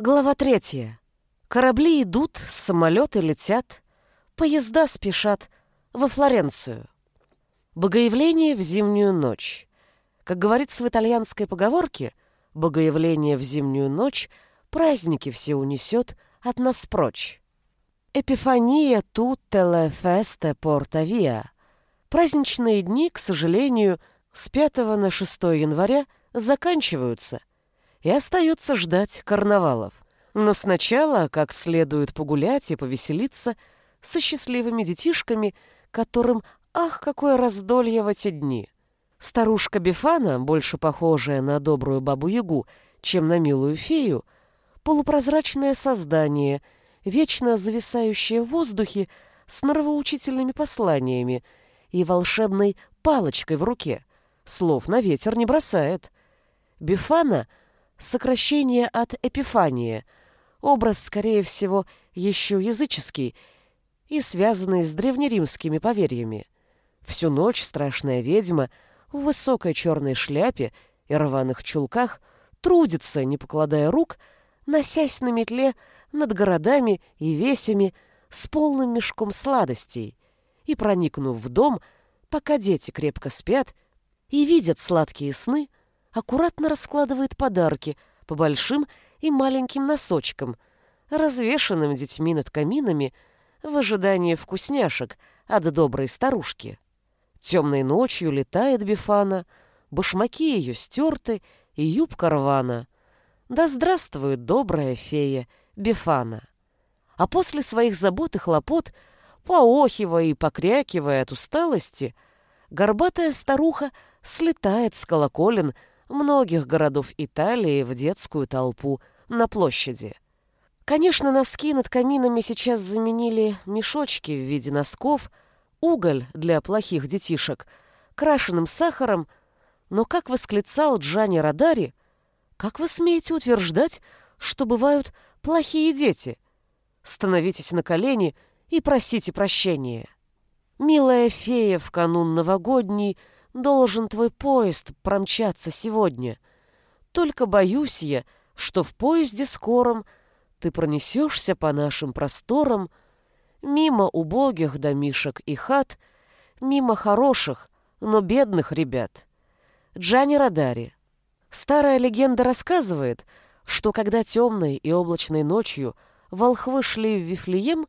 Глава третья. Корабли идут, самолеты летят, поезда спешат во Флоренцию. Богоявление в зимнюю ночь. Как говорится в итальянской поговорке, богоявление в зимнюю ночь праздники все унесет от нас прочь. Эпифания le feste porta via. Праздничные дни, к сожалению, с 5 на 6 января заканчиваются, и остается ждать карнавалов. Но сначала как следует погулять и повеселиться со счастливыми детишками, которым, ах, какое раздолье в эти дни. Старушка Бифана, больше похожая на добрую бабу-ягу, чем на милую фею, полупрозрачное создание, вечно зависающее в воздухе с норовоучительными посланиями и волшебной палочкой в руке. Слов на ветер не бросает. Бифана — сокращение от Эпифания, образ, скорее всего, еще языческий и связанный с древнеримскими поверьями. Всю ночь страшная ведьма в высокой черной шляпе и рваных чулках трудится, не покладая рук, носясь на метле над городами и весями с полным мешком сладостей, и, проникнув в дом, пока дети крепко спят и видят сладкие сны, аккуратно раскладывает подарки по большим и маленьким носочкам, развешанным детьми над каминами в ожидании вкусняшек от доброй старушки. Темной ночью летает Бифана, башмаки ее стерты и юбка рвана. Да здравствует добрая фея Бифана! А после своих забот и хлопот, поохивая и покрякивая от усталости, горбатая старуха слетает с колоколен многих городов Италии в детскую толпу на площади. Конечно, носки над каминами сейчас заменили мешочки в виде носков, уголь для плохих детишек, крашеным сахаром, но, как восклицал Джани Радари, как вы смеете утверждать, что бывают плохие дети? Становитесь на колени и просите прощения. Милая фея в канун новогодний — должен твой поезд промчаться сегодня. Только боюсь я, что в поезде скором ты пронесешься по нашим просторам, мимо убогих домишек и хат, мимо хороших, но бедных ребят. Джани Радари. Старая легенда рассказывает, что когда темной и облачной ночью волхвы шли в Вифлеем,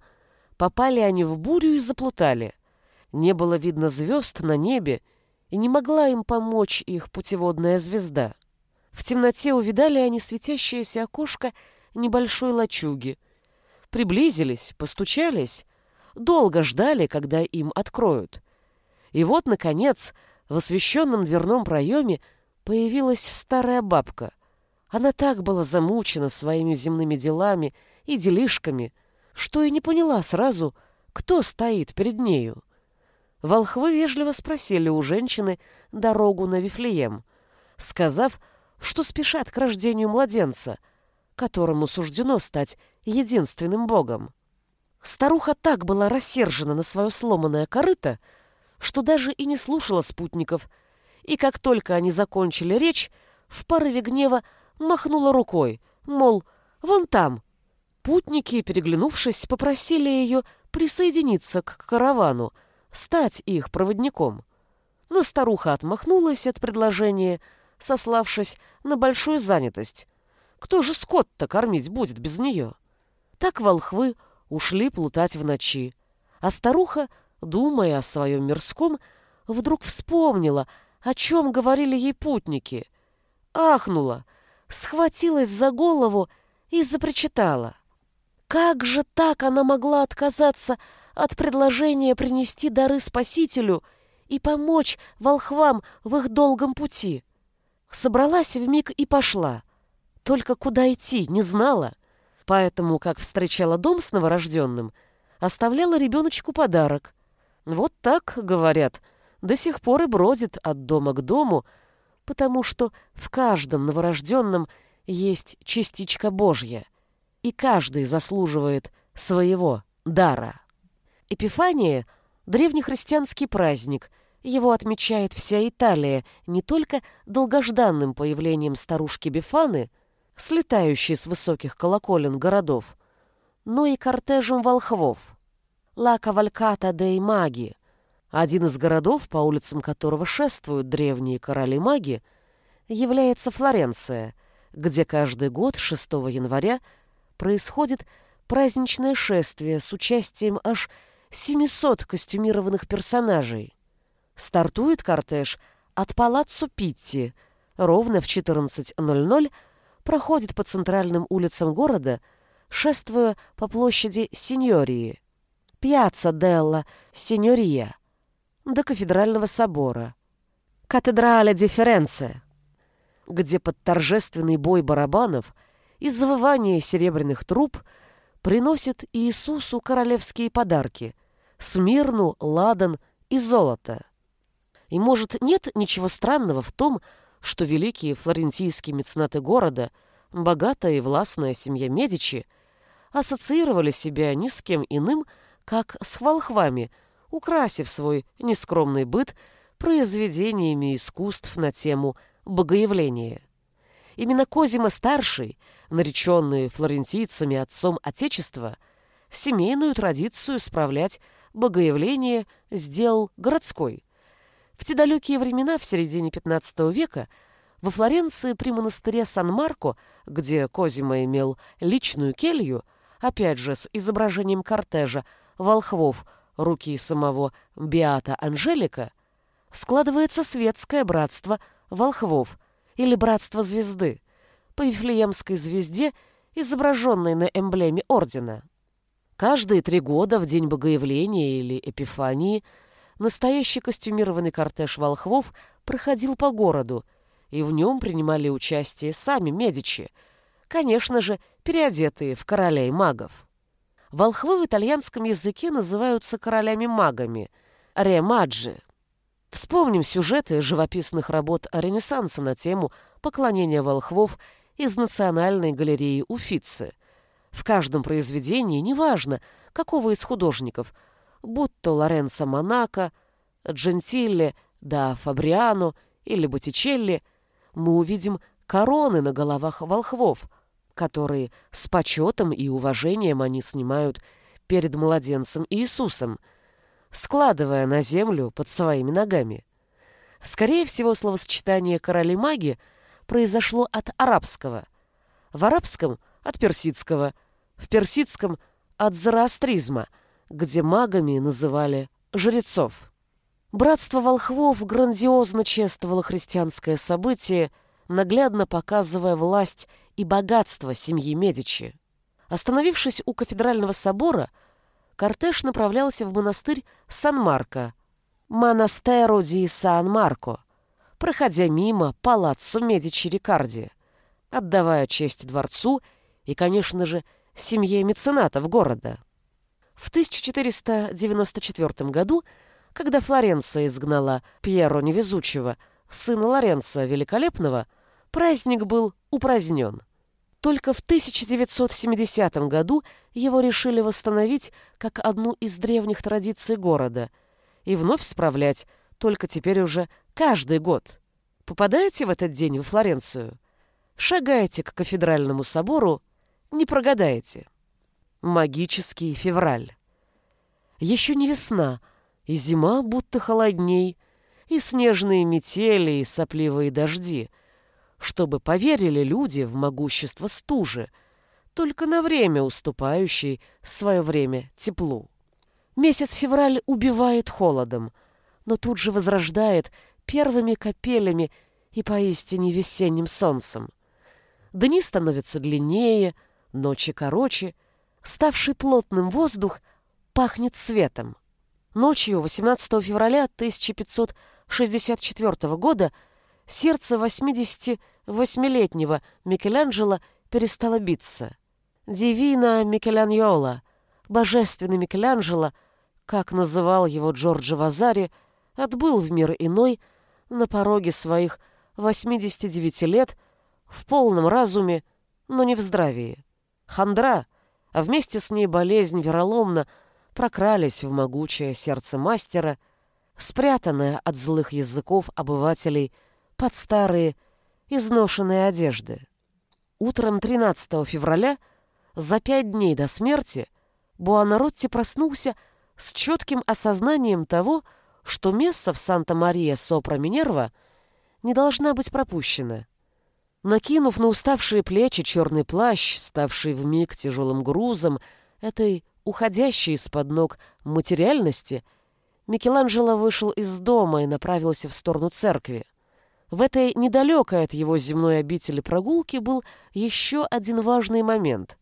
попали они в бурю и заплутали. Не было видно звезд на небе, и не могла им помочь их путеводная звезда. В темноте увидали они светящееся окошко небольшой лачуги. Приблизились, постучались, долго ждали, когда им откроют. И вот, наконец, в освещенном дверном проеме появилась старая бабка. Она так была замучена своими земными делами и делишками, что и не поняла сразу, кто стоит перед нею. Волхвы вежливо спросили у женщины дорогу на Вифлеем, сказав, что спешат к рождению младенца, которому суждено стать единственным богом. Старуха так была рассержена на свое сломанное корыто, что даже и не слушала спутников, и как только они закончили речь, в порыве гнева махнула рукой, мол, вон там. Путники, переглянувшись, попросили ее присоединиться к каравану, стать их проводником. Но старуха отмахнулась от предложения, сославшись на большую занятость. Кто же скот-то кормить будет без нее? Так волхвы ушли плутать в ночи. А старуха, думая о своем мирском, вдруг вспомнила, о чем говорили ей путники. Ахнула, схватилась за голову и запричитала. Как же так она могла отказаться от предложения принести дары Спасителю и помочь волхвам в их долгом пути. Собралась в миг и пошла. Только куда идти, не знала. Поэтому, как встречала дом с новорожденным, оставляла ребеночку подарок. Вот так, говорят, до сих пор и бродит от дома к дому, потому что в каждом новорожденном есть частичка Божья, и каждый заслуживает своего дара. Эпифания – древнехристианский праздник. Его отмечает вся Италия не только долгожданным появлением старушки Бифаны, слетающий с высоких колоколен городов, но и кортежем волхвов. Ла Кавальката дей Маги, один из городов, по улицам которого шествуют древние короли-маги, является Флоренция, где каждый год 6 января происходит праздничное шествие с участием аж 700 костюмированных персонажей. Стартует кортеж от Палаццо Питти. Ровно в 14.00 проходит по центральным улицам города, шествуя по площади Синьории. Пьяцца Делла Синьория до кафедрального собора. Катедраля Дифференция, где под торжественный бой барабанов и завывание серебряных труб приносят Иисусу королевские подарки — смирну, ладан и золото. И, может, нет ничего странного в том, что великие флорентийские меценаты города, богатая и властная семья Медичи, ассоциировали себя ни с кем иным, как с волхвами, украсив свой нескромный быт произведениями искусств на тему богоявления. Именно Козима-старший, нареченный флорентийцами отцом Отечества, семейную традицию справлять богоявление сделал городской – в те далекие времена, в середине XV века, во Флоренции при монастыре Сан-Марко, где Козима имел личную келью, опять же с изображением кортежа волхвов руки самого Биата Анжелика, складывается светское братство волхвов или братство звезды по Вифлеемской звезде, изображенной на эмблеме ордена. Каждые три года в день Богоявления или Эпифании – настоящий костюмированный кортеж волхвов проходил по городу, и в нем принимали участие сами Медичи, конечно же, переодетые в королей магов. Волхвы в итальянском языке называются королями-магами – ре-маджи. Вспомним сюжеты живописных работ Ренессанса на тему поклонения волхвов из Национальной галереи Уфицы. В каждом произведении, неважно, какого из художников – будто Лоренцо Монако, Джентилле да Фабриано или Боттичелли, мы увидим короны на головах волхвов, которые с почетом и уважением они снимают перед младенцем Иисусом, складывая на землю под своими ногами. Скорее всего, словосочетание «короли-маги» произошло от арабского, в арабском – от персидского, в персидском – от зороастризма – где магами называли жрецов. Братство волхвов грандиозно чествовало христианское событие, наглядно показывая власть и богатство семьи Медичи. Остановившись у кафедрального собора, кортеж направлялся в монастырь Сан-Марко, Монастеро ди Сан-Марко, проходя мимо палаццо Медичи Рикарди, отдавая честь дворцу и, конечно же, семье меценатов города. В 1494 году, когда Флоренция изгнала Пьеро Невезучего, сына Лоренца Великолепного, праздник был упразднен. Только в 1970 году его решили восстановить как одну из древних традиций города и вновь справлять только теперь уже каждый год. Попадаете в этот день во Флоренцию? Шагайте к кафедральному собору, не прогадаете. Магический февраль. Еще не весна, и зима будто холодней, и снежные метели, и сопливые дожди, чтобы поверили люди в могущество стужи, только на время уступающей свое время теплу. Месяц февраль убивает холодом, но тут же возрождает первыми капелями и поистине весенним солнцем. Дни становятся длиннее, ночи короче — ставший плотным воздух пахнет светом. Ночью 18 февраля 1564 года сердце 88-летнего Микеланджело перестало биться. Дивина Микеланьола, божественный Микеланджело, как называл его Джорджо Вазари, отбыл в мир иной на пороге своих 89 лет в полном разуме, но не в здравии. Хандра — а вместе с ней болезнь вероломно прокрались в могучее сердце мастера, спрятанное от злых языков обывателей под старые, изношенные одежды. Утром 13 февраля, за пять дней до смерти, Буонаротти проснулся с четким осознанием того, что месса в Санта-Мария-Сопра-Минерва не должна быть пропущена. Накинув на уставшие плечи черный плащ, ставший вмиг тяжелым грузом этой уходящей из-под ног материальности, Микеланджело вышел из дома и направился в сторону церкви. В этой недалекой от его земной обители прогулки был еще один важный момент.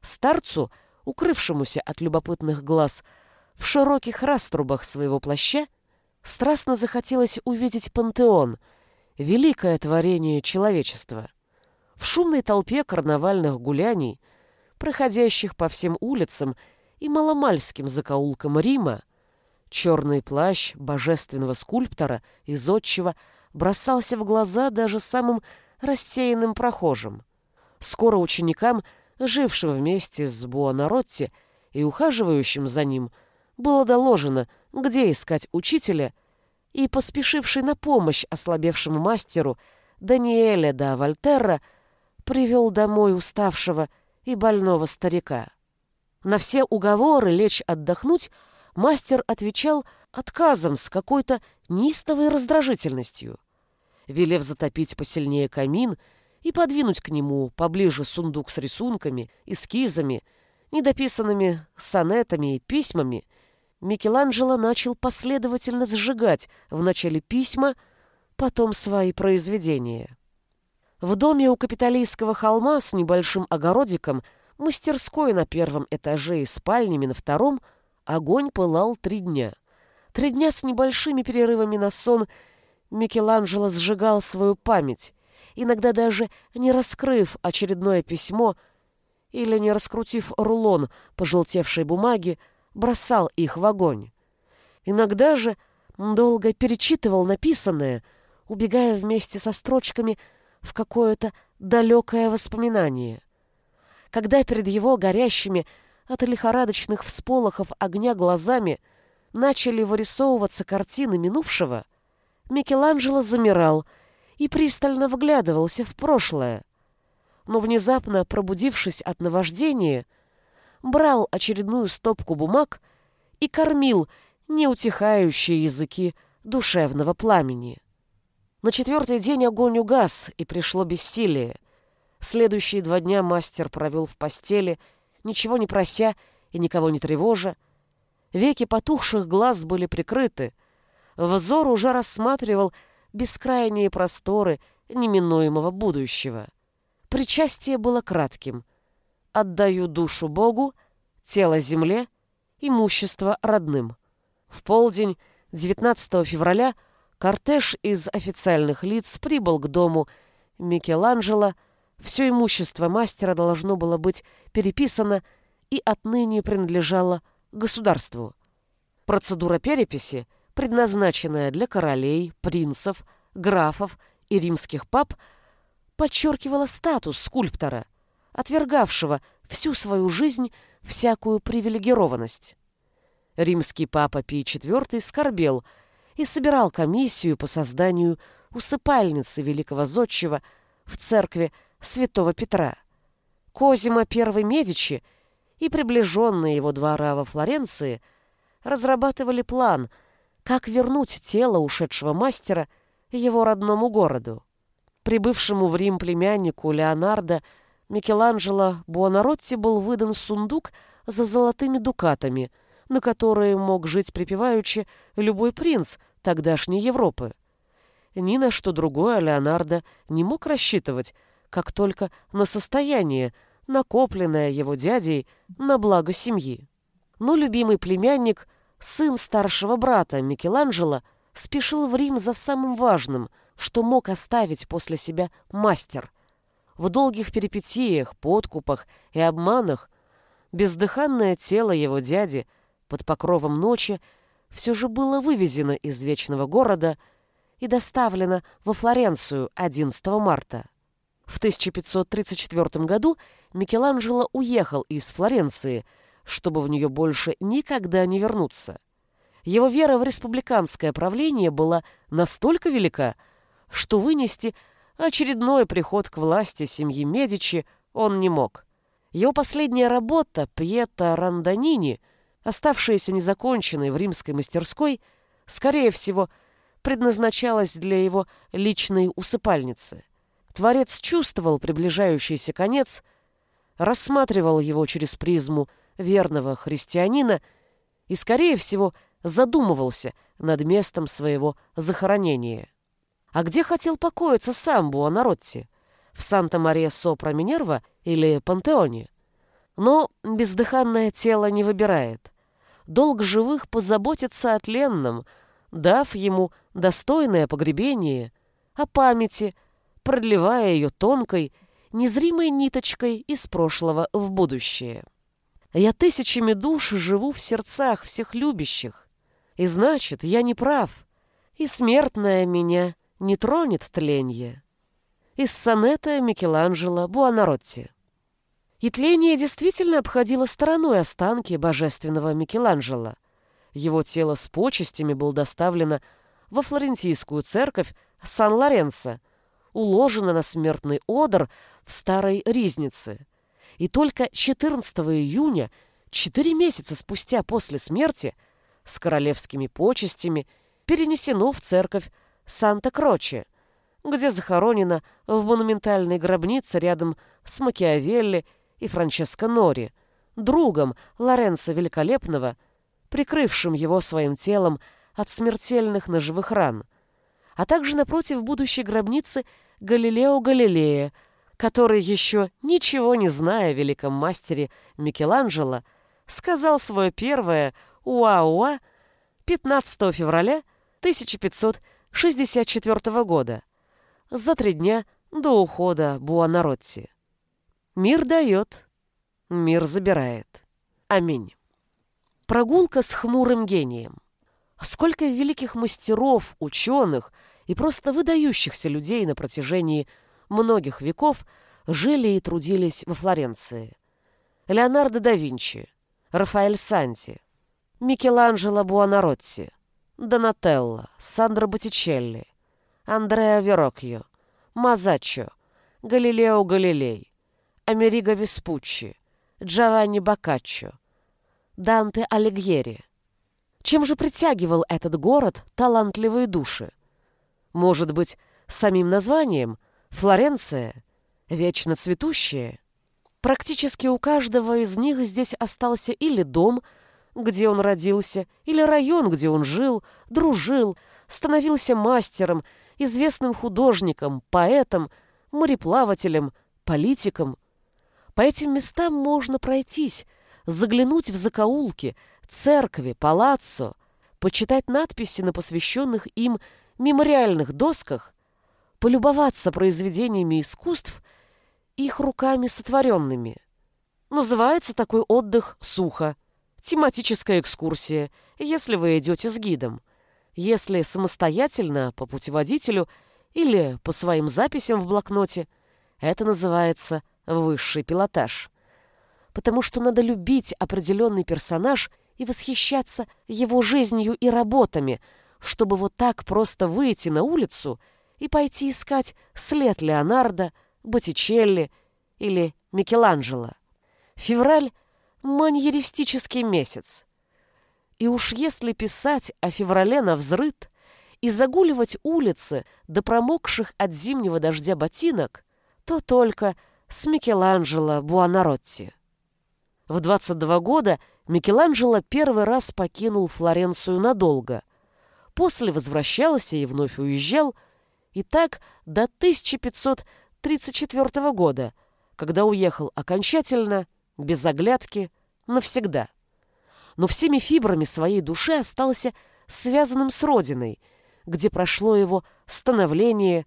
Старцу, укрывшемуся от любопытных глаз, в широких раструбах своего плаща, страстно захотелось увидеть пантеон, великое творение человечества. В шумной толпе карнавальных гуляний, проходящих по всем улицам и маломальским закоулкам Рима, черный плащ божественного скульптора из отчего – бросался в глаза даже самым рассеянным прохожим. Скоро ученикам, жившим вместе с Буонаротти и ухаживающим за ним, было доложено, где искать учителя, и поспешивший на помощь ослабевшему мастеру Даниэля да Вольтерра привел домой уставшего и больного старика. На все уговоры лечь отдохнуть мастер отвечал отказом с какой-то неистовой раздражительностью велев затопить посильнее камин и подвинуть к нему поближе сундук с рисунками, эскизами, недописанными сонетами и письмами, Микеланджело начал последовательно сжигать вначале письма, потом свои произведения. В доме у капиталистского холма с небольшим огородиком, мастерской на первом этаже и спальнями на втором, огонь пылал три дня. Три дня с небольшими перерывами на сон Микеланджело сжигал свою память, иногда даже не раскрыв очередное письмо или не раскрутив рулон пожелтевшей бумаги, бросал их в огонь. Иногда же долго перечитывал написанное, убегая вместе со строчками в какое-то далекое воспоминание. Когда перед его горящими от лихорадочных всполохов огня глазами начали вырисовываться картины минувшего — Микеланджело замирал и пристально вглядывался в прошлое. Но внезапно, пробудившись от наваждения, брал очередную стопку бумаг и кормил неутихающие языки душевного пламени. На четвертый день огонь угас, и пришло бессилие. Следующие два дня мастер провел в постели, ничего не прося и никого не тревожа. Веки потухших глаз были прикрыты — взор уже рассматривал бескрайние просторы неминуемого будущего. Причастие было кратким. «Отдаю душу Богу, тело земле, имущество родным». В полдень 19 февраля кортеж из официальных лиц прибыл к дому Микеланджело. Все имущество мастера должно было быть переписано и отныне принадлежало государству. Процедура переписи предназначенная для королей, принцев, графов и римских пап, подчеркивала статус скульптора, отвергавшего всю свою жизнь всякую привилегированность. Римский папа Пий IV скорбел и собирал комиссию по созданию усыпальницы великого зодчего в церкви святого Петра. Козимо I Медичи и приближенные его двора во Флоренции разрабатывали план – как вернуть тело ушедшего мастера его родному городу. Прибывшему в Рим племяннику Леонардо Микеланджело Буонаротти был выдан сундук за золотыми дукатами, на которые мог жить припеваючи любой принц тогдашней Европы. Ни на что другое Леонардо не мог рассчитывать, как только на состояние, накопленное его дядей на благо семьи. Но любимый племянник сын старшего брата Микеланджело, спешил в Рим за самым важным, что мог оставить после себя мастер. В долгих перипетиях, подкупах и обманах бездыханное тело его дяди под покровом ночи все же было вывезено из вечного города и доставлено во Флоренцию 11 марта. В 1534 году Микеланджело уехал из Флоренции – чтобы в нее больше никогда не вернуться. Его вера в республиканское правление была настолько велика, что вынести очередной приход к власти семьи Медичи он не мог. Его последняя работа «Пьета Ранданини», оставшаяся незаконченной в римской мастерской, скорее всего, предназначалась для его личной усыпальницы. Творец чувствовал приближающийся конец, рассматривал его через призму верного христианина и, скорее всего, задумывался над местом своего захоронения. А где хотел покоиться сам Буонаротти? В Санта-Мария-Сопра-Минерва или Пантеоне? Но бездыханное тело не выбирает. Долг живых позаботиться о тленном, дав ему достойное погребение, о памяти, продлевая ее тонкой, незримой ниточкой из прошлого в будущее. Я тысячами душ живу в сердцах всех любящих, и значит, я не прав, и смертная меня не тронет тленье. Из сонета Микеланджело Буонаротти. И тление действительно обходило стороной останки божественного Микеланджело. Его тело с почестями было доставлено во флорентийскую церковь Сан-Лоренцо, уложено на смертный одр в старой ризнице. И только 14 июня, четыре месяца спустя после смерти, с королевскими почестями перенесено в церковь Санта-Кроче, где захоронено в монументальной гробнице рядом с Макиавелли и Франческо Нори, другом Лоренцо Великолепного, прикрывшим его своим телом от смертельных ножевых ран, а также напротив будущей гробницы Галилео Галилея, который, еще ничего не зная о великом мастере Микеланджело, сказал свое первое «Уа-уа» 15 февраля 1564 года, за три дня до ухода Буонаротти. Мир дает, мир забирает. Аминь. Прогулка с хмурым гением. Сколько великих мастеров, ученых и просто выдающихся людей на протяжении многих веков жили и трудились во Флоренции. Леонардо да Винчи, Рафаэль Санти, Микеланджело Буонаротти, Донателло, Сандро Боттичелли, Андреа Верокьо, Мазаччо, Галилео Галилей, Америго Веспуччи, Джованни Боккаччо, Данте Алигьери. Чем же притягивал этот город талантливые души? Может быть, самим названием Флоренция, вечно цветущая? Практически у каждого из них здесь остался или дом – где он родился, или район, где он жил, дружил, становился мастером, известным художником, поэтом, мореплавателем, политиком. По этим местам можно пройтись, заглянуть в закоулки, церкви, палаццо, почитать надписи на посвященных им мемориальных досках, полюбоваться произведениями искусств, их руками сотворенными. Называется такой отдых сухо тематическая экскурсия, если вы идете с гидом. Если самостоятельно, по путеводителю или по своим записям в блокноте, это называется высший пилотаж. Потому что надо любить определенный персонаж и восхищаться его жизнью и работами, чтобы вот так просто выйти на улицу и пойти искать след Леонардо, Боттичелли или Микеланджело. Февраль — маньеристический месяц. И уж если писать о феврале на взрыт и загуливать улицы до промокших от зимнего дождя ботинок, то только с Микеланджело Буонаротти. В 22 года Микеланджело первый раз покинул Флоренцию надолго. После возвращался и вновь уезжал, и так до 1534 года, когда уехал окончательно без оглядки, навсегда. Но всеми фибрами своей души остался связанным с родиной, где прошло его становление,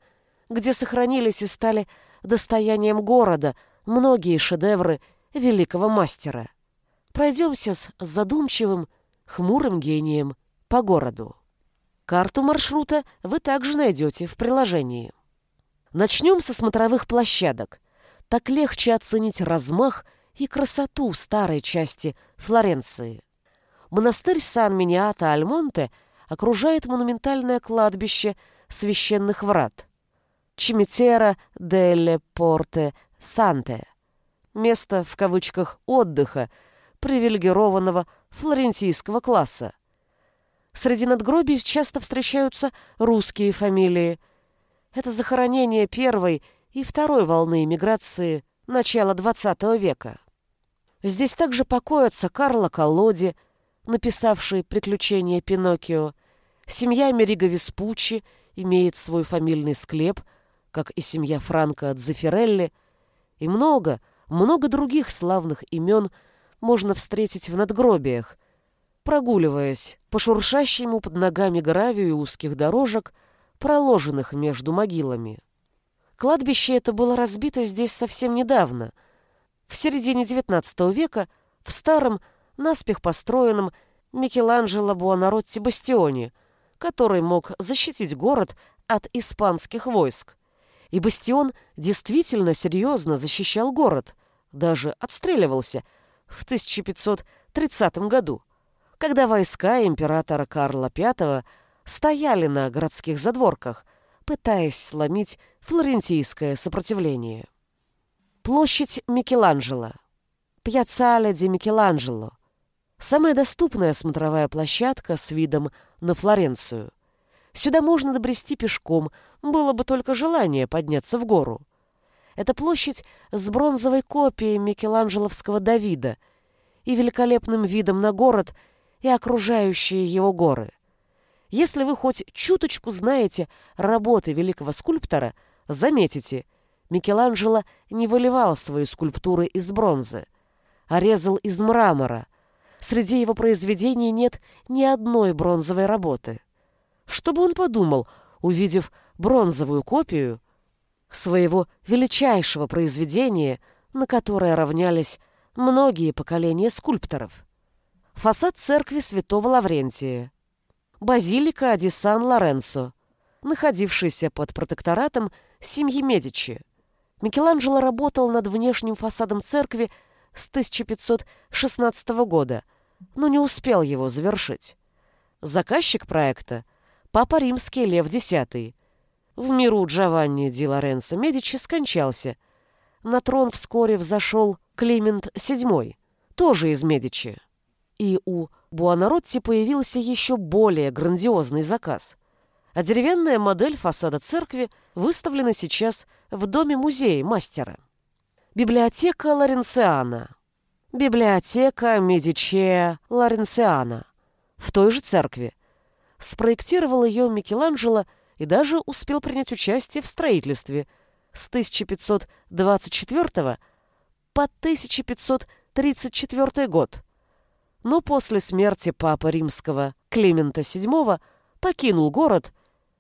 где сохранились и стали достоянием города многие шедевры великого мастера. Пройдемся с задумчивым, хмурым гением по городу. Карту маршрута вы также найдете в приложении. Начнем со смотровых площадок. Так легче оценить размах – и красоту старой части Флоренции. Монастырь Сан-Миниата-Альмонте окружает монументальное кладбище священных врат. Чимитера деле Порте Санте, место в кавычках отдыха привилегированного флорентийского класса. Среди надгробий часто встречаются русские фамилии. Это захоронение первой и второй волны эмиграции начала XX века. Здесь также покоятся Карло Колоди, написавший «Приключения Пиноккио», семья Мериго Веспуччи имеет свой фамильный склеп, как и семья Франко Дзефирелли, и много, много других славных имен можно встретить в надгробиях, прогуливаясь по шуршащему под ногами гравию узких дорожек, проложенных между могилами. Кладбище это было разбито здесь совсем недавно, в середине XIX века, в старом, наспех построенном Микеланджело Буонаротти бастионе, который мог защитить город от испанских войск. И бастион действительно серьезно защищал город, даже отстреливался в 1530 году, когда войска императора Карла V стояли на городских задворках, пытаясь сломить флорентийское сопротивление. Площадь Микеланджело. Пьяццале ди Микеланджело. Самая доступная смотровая площадка с видом на Флоренцию. Сюда можно добрести пешком, было бы только желание подняться в гору. Это площадь с бронзовой копией Микеланджеловского Давида и великолепным видом на город и окружающие его горы. Если вы хоть чуточку знаете работы великого скульптора, заметите, Микеланджело не выливал свои скульптуры из бронзы, а резал из мрамора. Среди его произведений нет ни одной бронзовой работы. Что бы он подумал, увидев бронзовую копию своего величайшего произведения, на которое равнялись многие поколения скульпторов? Фасад церкви святого Лаврентия базилика ди Сан-Лоренцо, находившаяся под протекторатом семьи Медичи. Микеланджело работал над внешним фасадом церкви с 1516 года, но не успел его завершить. Заказчик проекта – Папа Римский Лев X. В миру Джованни ди Лоренцо Медичи скончался. На трон вскоре взошел Климент VII, тоже из Медичи. И у Буонаротти появился еще более грандиозный заказ. А деревянная модель фасада церкви выставлена сейчас в доме-музее мастера. Библиотека Лоренциана. Библиотека Медичея Лоренциана. В той же церкви. Спроектировал ее Микеланджело и даже успел принять участие в строительстве с 1524 по 1534 год но после смерти папы римского Климента VII покинул город,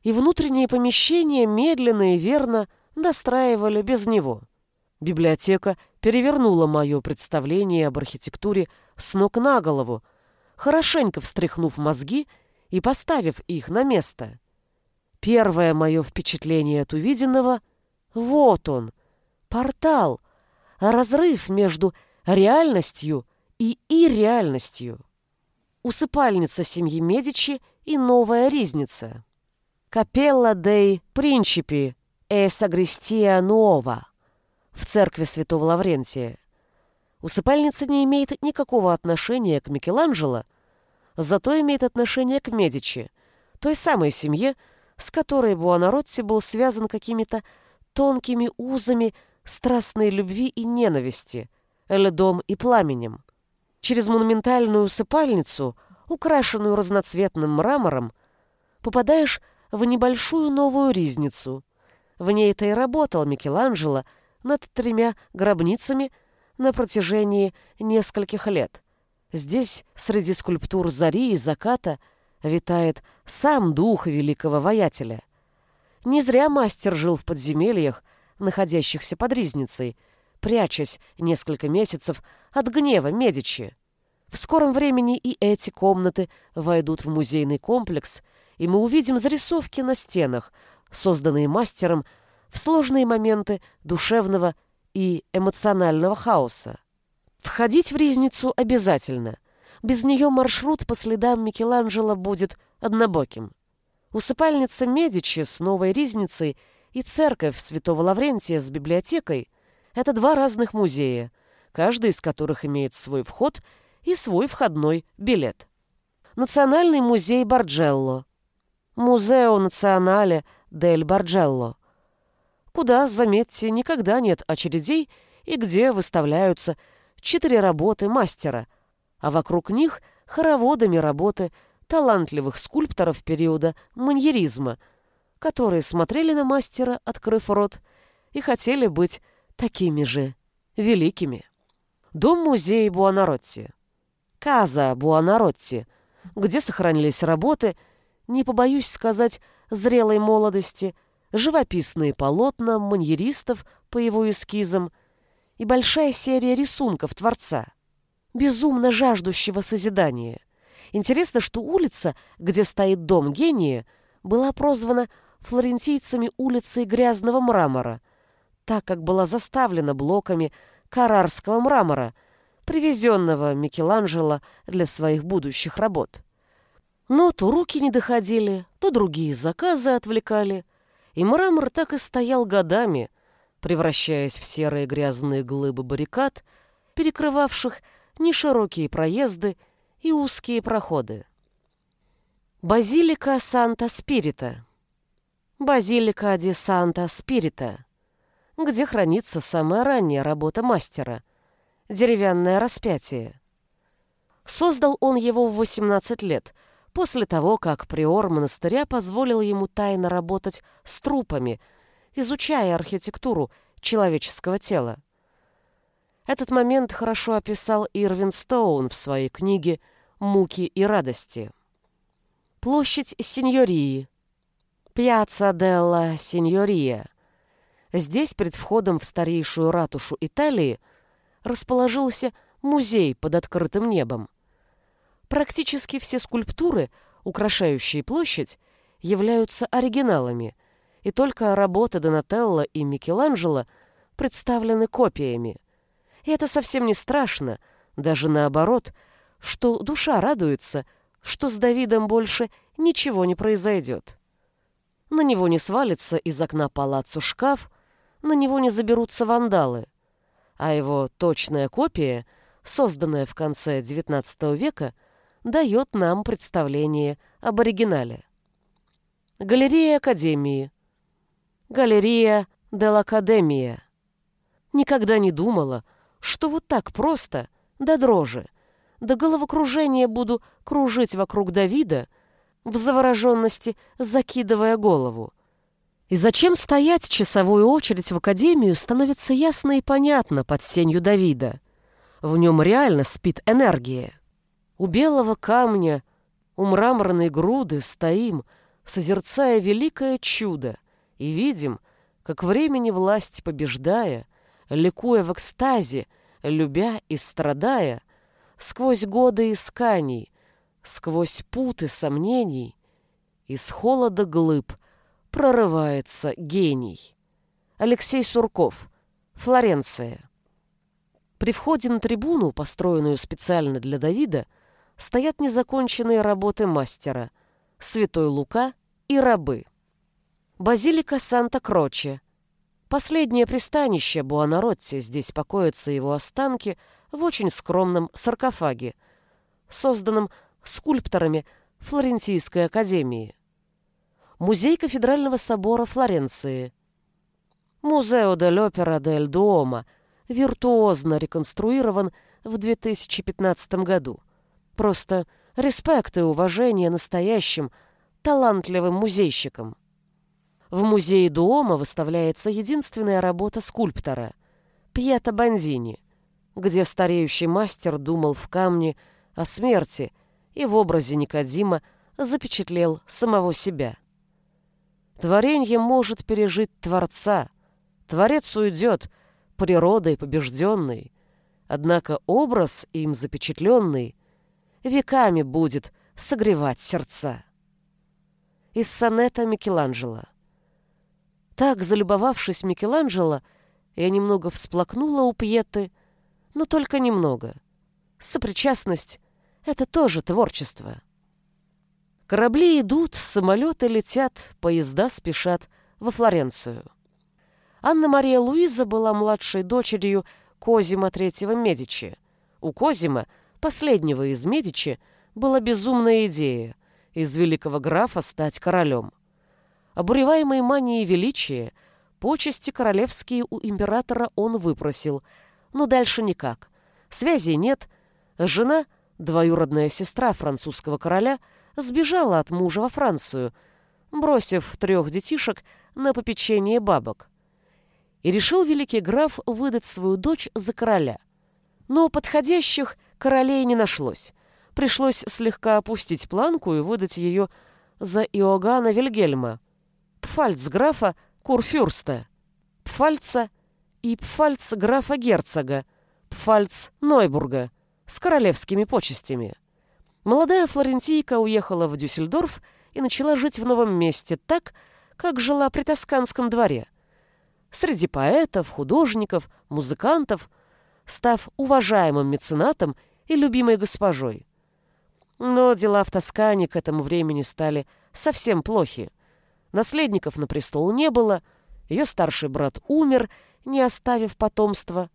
и внутренние помещения медленно и верно достраивали без него. Библиотека перевернула мое представление об архитектуре с ног на голову, хорошенько встряхнув мозги и поставив их на место. Первое мое впечатление от увиденного — вот он, портал, разрыв между реальностью и ирреальностью. Усыпальница семьи Медичи и новая ризница. Капелла дей Принчипи э Сагристия Нуова в церкви святого Лаврентия. Усыпальница не имеет никакого отношения к Микеланджело, зато имеет отношение к Медичи, той самой семье, с которой Буонаротти был связан какими-то тонкими узами страстной любви и ненависти, льдом и пламенем. Через монументальную усыпальницу, украшенную разноцветным мрамором, попадаешь в небольшую новую ризницу. В ней-то и работал Микеланджело над тремя гробницами на протяжении нескольких лет. Здесь, среди скульптур зари и заката, витает сам дух великого воятеля. Не зря мастер жил в подземельях, находящихся под ризницей, прячась несколько месяцев от гнева Медичи. В скором времени и эти комнаты войдут в музейный комплекс, и мы увидим зарисовки на стенах, созданные мастером в сложные моменты душевного и эмоционального хаоса. Входить в ризницу обязательно. Без нее маршрут по следам Микеланджело будет однобоким. Усыпальница Медичи с новой ризницей и церковь Святого Лаврентия с библиотекой – это два разных музея, каждый из которых имеет свой вход и свой входной билет. Национальный музей Барджелло, Музео Национале дель Барджелло, куда, заметьте, никогда нет очередей и где выставляются четыре работы мастера, а вокруг них хороводами работы талантливых скульпторов периода маньеризма, которые смотрели на мастера, открыв рот, и хотели быть такими же великими. Дом-музей Буонаротти. Каза Буонаротти, где сохранились работы, не побоюсь сказать, зрелой молодости, живописные полотна маньеристов по его эскизам и большая серия рисунков Творца, безумно жаждущего созидания. Интересно, что улица, где стоит дом гения, была прозвана флорентийцами улицей грязного мрамора, так как была заставлена блоками карарского мрамора, привезенного Микеланджело для своих будущих работ. Но то руки не доходили, то другие заказы отвлекали, и мрамор так и стоял годами, превращаясь в серые грязные глыбы баррикад, перекрывавших неширокие проезды и узкие проходы. Базилика Санта-Спирита Базилика де Санта-Спирита, где хранится самая ранняя работа мастера — деревянное распятие. Создал он его в 18 лет, после того, как приор монастыря позволил ему тайно работать с трупами, изучая архитектуру человеческого тела. Этот момент хорошо описал Ирвин Стоун в своей книге «Муки и радости». Площадь Синьории. Пьяцца делла Синьория. Здесь, перед входом в старейшую ратушу Италии, расположился музей под открытым небом. Практически все скульптуры, украшающие площадь, являются оригиналами, и только работы Донателло и Микеланджело представлены копиями – и это совсем не страшно, даже наоборот, что душа радуется, что с Давидом больше ничего не произойдет. На него не свалится из окна палацу шкаф, на него не заберутся вандалы, а его точная копия, созданная в конце XIX века, дает нам представление об оригинале. Галерея Академии. Галерея Дел Академия. Никогда не думала, что вот так просто, до дрожи, до головокружения буду кружить вокруг Давида, в завороженности закидывая голову. И зачем стоять часовую очередь в академию, становится ясно и понятно под сенью Давида. В нем реально спит энергия. У белого камня, у мраморной груды стоим, созерцая великое чудо, и видим, как времени власть побеждая, ликуя в экстазе, любя и страдая, сквозь годы исканий, сквозь путы сомнений, из холода глыб прорывается гений. Алексей Сурков, Флоренция. При входе на трибуну, построенную специально для Давида, стоят незаконченные работы мастера «Святой Лука» и «Рабы». Базилика Санта-Кроче – Последнее пристанище Буонаротти, здесь покоятся его останки в очень скромном саркофаге, созданном скульпторами Флорентийской академии. Музей кафедрального собора Флоренции. Музео дель Опера дель Дуомо виртуозно реконструирован в 2015 году. Просто респект и уважение настоящим, талантливым музейщикам. В музее Дуома выставляется единственная работа скульптора – Пьето Бандини, где стареющий мастер думал в камне о смерти и в образе Никодима запечатлел самого себя. Творенье может пережить Творца. Творец уйдет, природой побежденный, однако образ им запечатленный веками будет согревать сердца. Из сонета Микеланджело так, залюбовавшись Микеланджело, я немного всплакнула у Пьеты, но только немного. Сопричастность — это тоже творчество. Корабли идут, самолеты летят, поезда спешат во Флоренцию. Анна-Мария Луиза была младшей дочерью Козима III Медичи. У Козима, последнего из Медичи, была безумная идея из великого графа стать королем. Обуреваемый манией величия, почести королевские у императора он выпросил, но дальше никак. Связи нет. Жена, двоюродная сестра французского короля, сбежала от мужа во Францию, бросив трех детишек на попечение бабок и решил великий граф выдать свою дочь за короля. Но подходящих королей не нашлось. Пришлось слегка опустить планку и выдать ее за Иоганна Вильгельма, пфальцграфа Курфюрста, пфальца и пфальцграфа герцога, пфальц Нойбурга с королевскими почестями. Молодая флорентийка уехала в Дюссельдорф и начала жить в новом месте так, как жила при Тосканском дворе – среди поэтов, художников, музыкантов, став уважаемым меценатом и любимой госпожой. Но дела в Тоскане к этому времени стали совсем плохи. Наследников на престол не было, ее старший брат умер, не оставив потомства.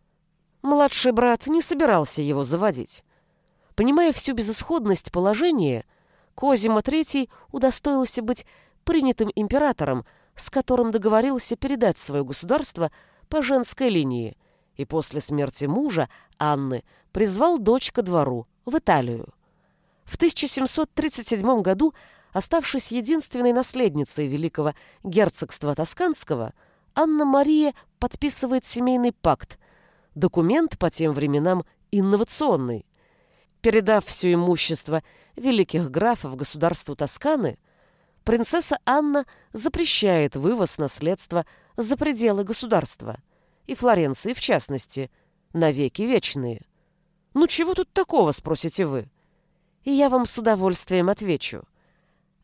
Младший брат не собирался его заводить. Понимая всю безысходность положения, Козима III удостоился быть принятым императором, с которым договорился передать свое государство по женской линии, и после смерти мужа Анны призвал дочь ко двору, в Италию. В 1737 году, оставшись единственной наследницей великого герцогства Тосканского, Анна-Мария подписывает семейный пакт, документ по тем временам инновационный. Передав все имущество великих графов государству Тосканы, принцесса Анна запрещает вывоз наследства за пределы государства, и Флоренции в частности, навеки вечные. Ну чего тут такого, спросите вы? И я вам с удовольствием отвечу.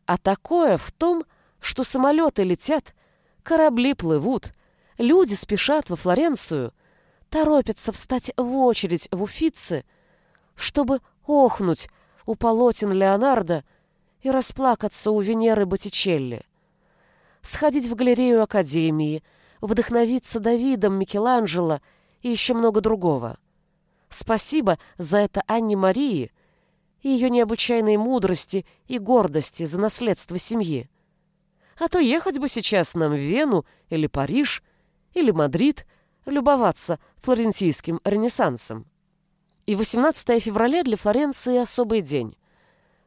А такое в том, что самолеты летят, корабли плывут, люди спешат во Флоренцию, торопятся встать в очередь в Уфице, чтобы охнуть у полотен Леонардо и расплакаться у Венеры Боттичелли. Сходить в галерею Академии, вдохновиться Давидом Микеланджело и еще много другого. Спасибо за это Анне Марии и ее необычайной мудрости и гордости за наследство семьи. А то ехать бы сейчас нам в Вену или Париж или Мадрид любоваться флорентийским ренессансом. И 18 февраля для Флоренции особый день.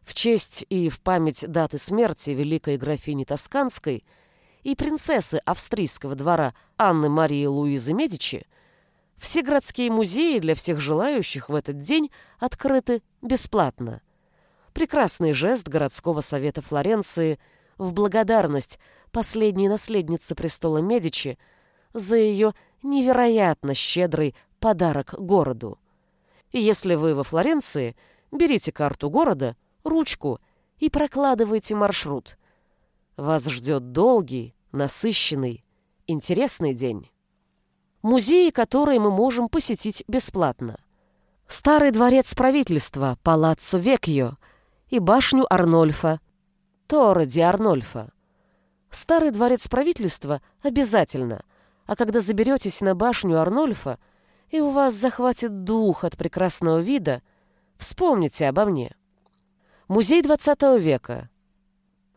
В честь и в память даты смерти великой графини Тосканской и принцессы австрийского двора Анны Марии Луизы Медичи все городские музеи для всех желающих в этот день открыты бесплатно. Прекрасный жест городского совета Флоренции в благодарность последней наследнице престола Медичи за ее невероятно щедрый подарок городу. И если вы во Флоренции, берите карту города – ручку и прокладывайте маршрут. Вас ждет долгий, насыщенный, интересный день. Музеи, которые мы можем посетить бесплатно. Старый дворец правительства Палаццо Векьо и башню Арнольфа, Торе ди Арнольфа. Старый дворец правительства обязательно, а когда заберетесь на башню Арнольфа, и у вас захватит дух от прекрасного вида, вспомните обо мне. Музей 20 века.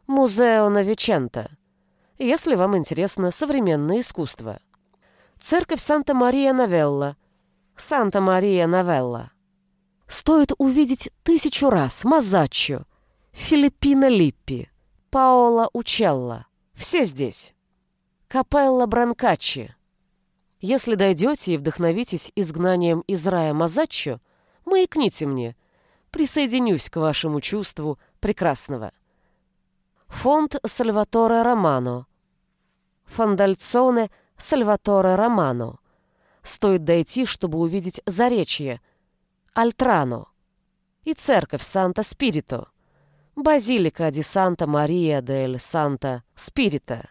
Музео Новичента. Если вам интересно современное искусство. Церковь Санта-Мария-Новелла. Санта-Мария-Новелла. Стоит увидеть тысячу раз Мазаччо, Филиппино Липпи, Паоло Учелло. Все здесь. Капелла Бранкаччи. Если дойдете и вдохновитесь изгнанием из рая Мазаччо, маякните мне – присоединюсь к вашему чувству прекрасного. Фонд Сальваторе Романо. Фондальцоне Сальваторе Романо. Стоит дойти, чтобы увидеть Заречье, Альтрано и церковь Санта-Спирито, Базилика ди Санта-Мария дель Санта-Спирита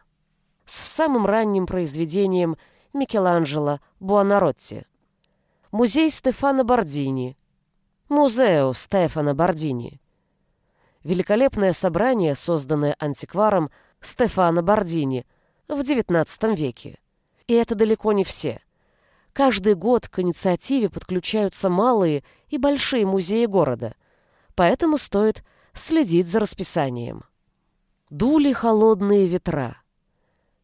с самым ранним произведением Микеланджело Буонаротти, музей Стефано Бордини, Музео Стефана Бордини. Великолепное собрание, созданное антикваром Стефано Бордини, в XIX веке. И это далеко не все. Каждый год к инициативе подключаются малые и большие музеи города, поэтому стоит следить за расписанием. Дули холодные ветра.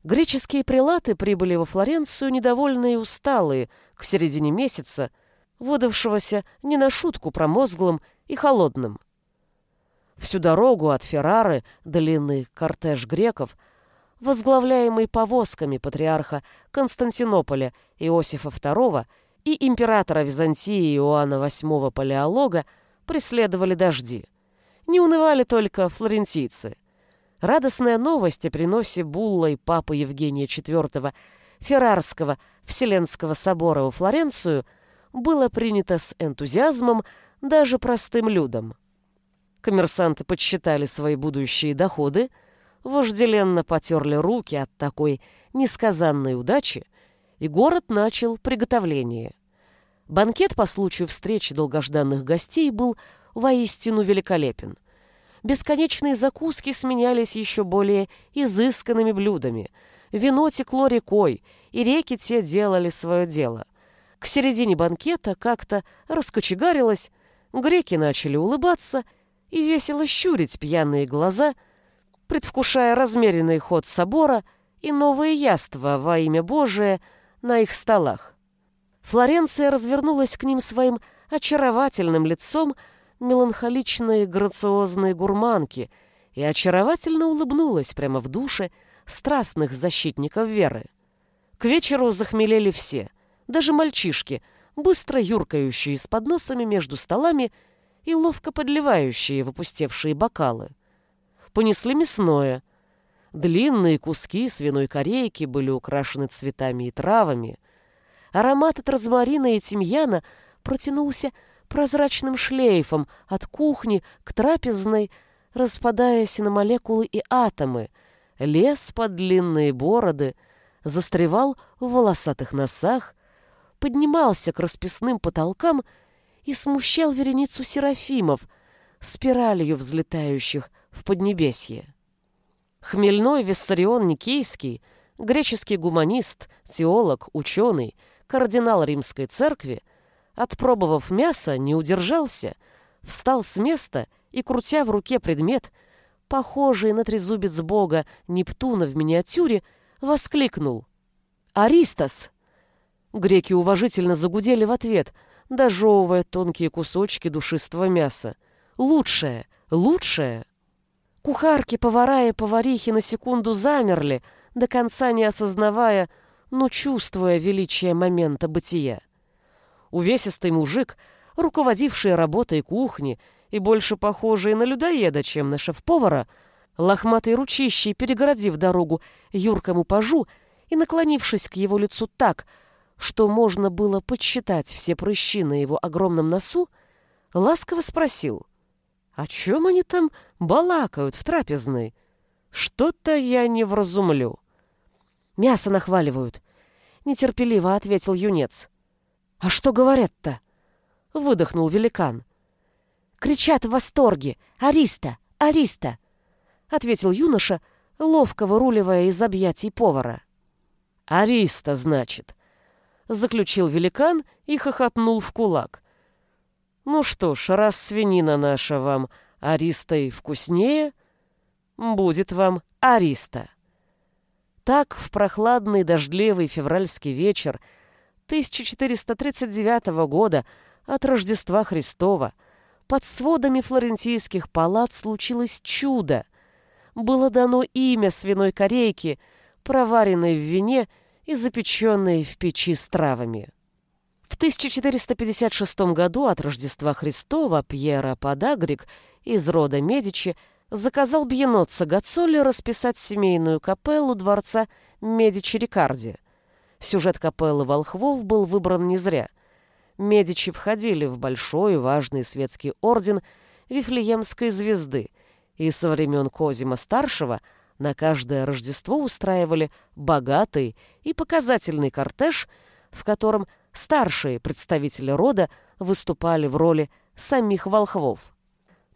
Греческие прилаты прибыли во Флоренцию недовольные и усталые к середине месяца, выдавшегося не на шутку промозглым и холодным. Всю дорогу от Феррары длинный кортеж греков, возглавляемый повозками патриарха Константинополя Иосифа II и императора Византии Иоанна VIII Палеолога, преследовали дожди. Не унывали только флорентийцы. Радостная новость о приносе буллой папы Евгения IV Феррарского Вселенского собора во Флоренцию было принято с энтузиазмом даже простым людям. Коммерсанты подсчитали свои будущие доходы, вожделенно потерли руки от такой несказанной удачи, и город начал приготовление. Банкет по случаю встречи долгожданных гостей был воистину великолепен. Бесконечные закуски сменялись еще более изысканными блюдами. Вино текло рекой, и реки те делали свое дело. К середине банкета как-то раскочегарилось, греки начали улыбаться и весело щурить пьяные глаза, предвкушая размеренный ход собора и новые яства во имя Божие на их столах. Флоренция развернулась к ним своим очаровательным лицом, меланхоличной грациозной гурманки и очаровательно улыбнулась прямо в душе страстных защитников веры. К вечеру захмелели все, даже мальчишки, быстро юркающие с подносами между столами и ловко подливающие в опустевшие бокалы. Понесли мясное. Длинные куски свиной корейки были украшены цветами и травами. Аромат от розмарина и тимьяна протянулся прозрачным шлейфом от кухни к трапезной, распадаясь на молекулы и атомы, лес под длинные бороды, застревал в волосатых носах, поднимался к расписным потолкам и смущал вереницу серафимов, спиралью взлетающих в Поднебесье. Хмельной Виссарион Никейский, греческий гуманист, теолог, ученый, кардинал Римской церкви, Отпробовав мясо, не удержался, встал с места и, крутя в руке предмет, похожий на трезубец бога Нептуна в миниатюре, воскликнул. «Аристос!» Греки уважительно загудели в ответ, дожевывая тонкие кусочки душистого мяса. «Лучшее! Лучшее!» Кухарки, повара и поварихи на секунду замерли, до конца не осознавая, но чувствуя величие момента бытия. Увесистый мужик, руководивший работой кухни и больше похожий на людоеда, чем на шеф-повара, лохматый ручищей, перегородив дорогу юркому пажу и наклонившись к его лицу так, что можно было подсчитать все прыщи на его огромном носу, ласково спросил, «О чем они там балакают в трапезной? Что-то я не вразумлю». «Мясо нахваливают», — нетерпеливо ответил юнец. «А что говорят-то?» — выдохнул великан. «Кричат в восторге! Ариста! Ариста!» — ответил юноша, ловко выруливая из объятий повара. «Ариста, значит!» — заключил великан и хохотнул в кулак. «Ну что ж, раз свинина наша вам аристой вкуснее, будет вам ариста». Так в прохладный дождливый февральский вечер 1439 года от Рождества Христова под сводами флорентийских палат случилось чудо. Было дано имя свиной корейки, проваренной в вине и запеченной в печи с травами. В 1456 году от Рождества Христова Пьера Подагрик из рода Медичи заказал Бьеноца Гацолли расписать семейную капеллу дворца Медичи-Рикарди – Сюжет капеллы волхвов был выбран не зря. Медичи входили в большой важный светский орден Вифлеемской звезды, и со времен Козима-старшего на каждое Рождество устраивали богатый и показательный кортеж, в котором старшие представители рода выступали в роли самих волхвов.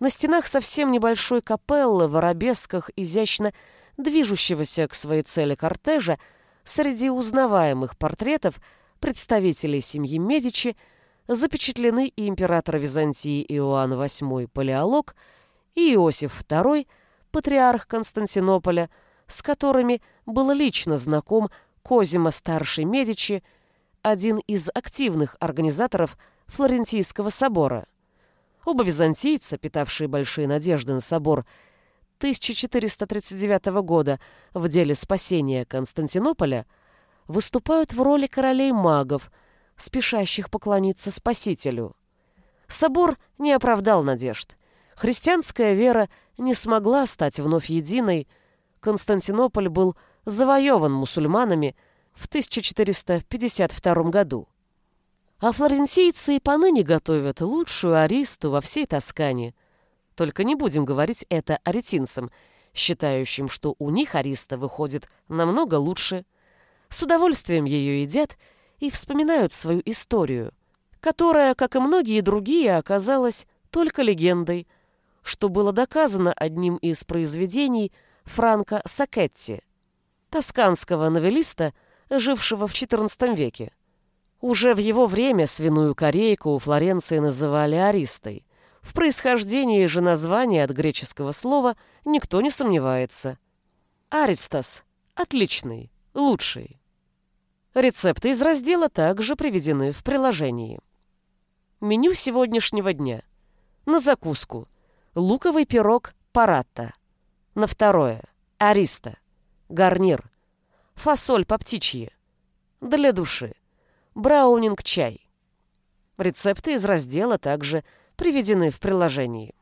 На стенах совсем небольшой капеллы в арабесках изящно движущегося к своей цели кортежа, среди узнаваемых портретов представителей семьи Медичи запечатлены и император Византии Иоанн VIII Палеолог, и Иосиф II, патриарх Константинополя, с которыми был лично знаком Козимо-старший Медичи, один из активных организаторов Флорентийского собора. Оба византийца, питавшие большие надежды на собор 1439 года в деле спасения Константинополя, выступают в роли королей-магов, спешащих поклониться Спасителю. Собор не оправдал надежд. Христианская вера не смогла стать вновь единой. Константинополь был завоеван мусульманами в 1452 году. А флоренсийцы и поныне готовят лучшую аристу во всей Тоскане. Только не будем говорить это аретинцам, считающим, что у них ариста выходит намного лучше. С удовольствием ее едят и вспоминают свою историю, которая, как и многие другие, оказалась только легендой, что было доказано одним из произведений Франко Сакетти, тосканского новеллиста, жившего в XIV веке. Уже в его время свиную корейку у Флоренции называли аристой. В происхождении же названия от греческого слова никто не сомневается. Аристос – отличный, лучший. Рецепты из раздела также приведены в приложении. Меню сегодняшнего дня. На закуску. Луковый пирог паратта. На второе. Ариста. Гарнир. Фасоль по птичьи. Для души браунинг-чай. Рецепты из раздела также приведены в приложении.